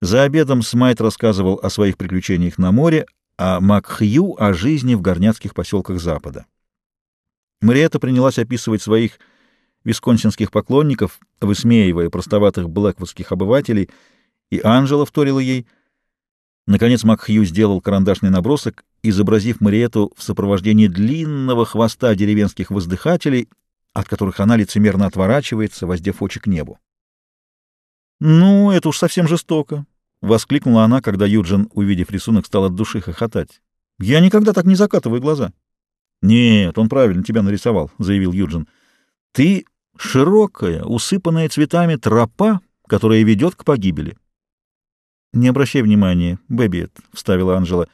За обедом Смайт рассказывал о своих приключениях на море, а Макхью — о жизни в горняцких поселках Запада. Мариэта принялась описывать своих висконсинских поклонников, высмеивая простоватых блэквудских обывателей, и Анжела вторила ей. Наконец Макхью сделал карандашный набросок, изобразив Мариэту в сопровождении длинного хвоста деревенских воздыхателей, от которых она лицемерно отворачивается, воздев очи к небу. «Ну, это уж совсем жестоко», — воскликнула она, когда Юджин, увидев рисунок, стал от души хохотать. «Я никогда так не закатываю глаза». «Нет, он правильно тебя нарисовал», — заявил Юджин. «Ты широкая, усыпанная цветами тропа, которая ведет к погибели». «Не обращай внимания, Бэбби», — вставила Анжела.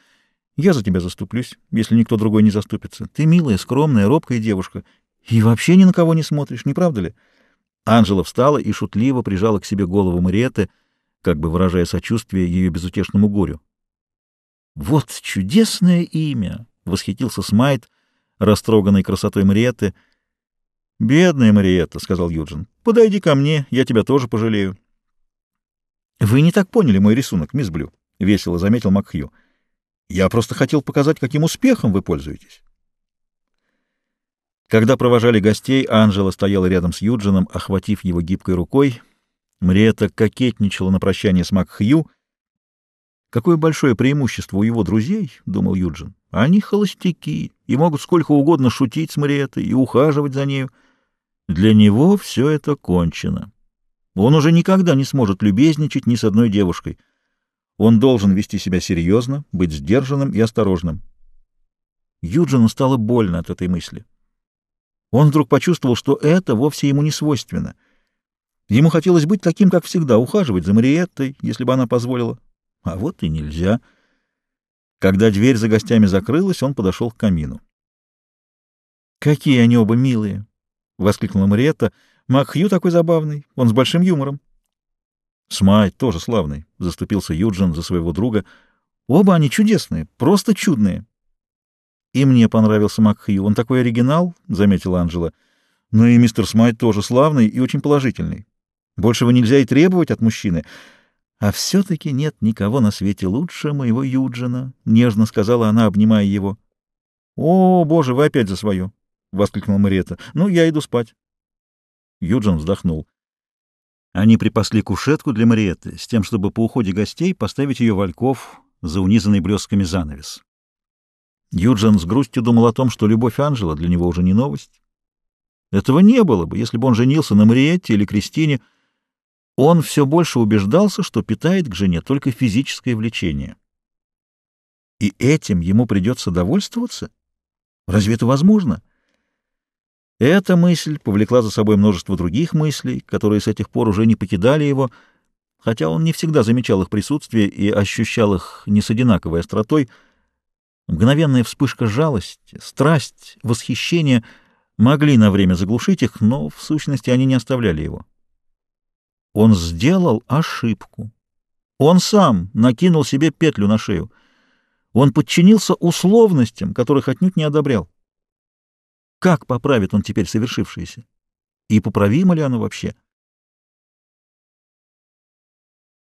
«Я за тебя заступлюсь, если никто другой не заступится. Ты милая, скромная, робкая девушка, и вообще ни на кого не смотришь, не правда ли?» Анжела встала и шутливо прижала к себе голову Мариетты, как бы выражая сочувствие ее безутешному горю. «Вот чудесное имя!» — восхитился Смайт, растроганной красотой Мариетты. «Бедная Мариетта», — сказал Юджин, — «подойди ко мне, я тебя тоже пожалею». «Вы не так поняли мой рисунок, мисс Блю», — весело заметил Макхью. «Я просто хотел показать, каким успехом вы пользуетесь». Когда провожали гостей, Анжела стояла рядом с Юджином, охватив его гибкой рукой. Мриэта кокетничала на прощание с Макхью. «Какое большое преимущество у его друзей», — думал Юджин. «Они холостяки и могут сколько угодно шутить с Мриэтой и ухаживать за нею. Для него все это кончено. Он уже никогда не сможет любезничать ни с одной девушкой. Он должен вести себя серьезно, быть сдержанным и осторожным». Юджину стало больно от этой мысли. Он вдруг почувствовал, что это вовсе ему не свойственно. Ему хотелось быть таким, как всегда, ухаживать за Мариеттой, если бы она позволила. А вот и нельзя. Когда дверь за гостями закрылась, он подошел к камину. «Какие они оба милые!» — воскликнула Мариетта. «Макхью такой забавный, он с большим юмором». «Смайт тоже славный», — заступился Юджин за своего друга. «Оба они чудесные, просто чудные». «И мне понравился Макхью. Он такой оригинал», — заметила Анжела. «Но и мистер Смайт тоже славный и очень положительный. Большего нельзя и требовать от мужчины. А все-таки нет никого на свете лучше моего Юджина», — нежно сказала она, обнимая его. «О, боже, вы опять за свое!» — воскликнула Мариетта. «Ну, я иду спать». Юджин вздохнул. Они припасли кушетку для Мариетты с тем, чтобы по уходе гостей поставить ее вальков за унизанный блесками занавес. Юджин с грустью думал о том, что любовь Анжела для него уже не новость. Этого не было бы, если бы он женился на Мариетте или Кристине. Он все больше убеждался, что питает к жене только физическое влечение. И этим ему придется довольствоваться? Разве это возможно? Эта мысль повлекла за собой множество других мыслей, которые с этих пор уже не покидали его, хотя он не всегда замечал их присутствие и ощущал их не с одинаковой остротой — Мгновенная вспышка жалости, страсть, восхищение могли на время заглушить их, но в сущности они не оставляли его. Он сделал ошибку. Он сам накинул себе петлю на шею. Он подчинился условностям, которых отнюдь не одобрял. Как поправит он теперь совершившееся? И поправимо ли оно вообще?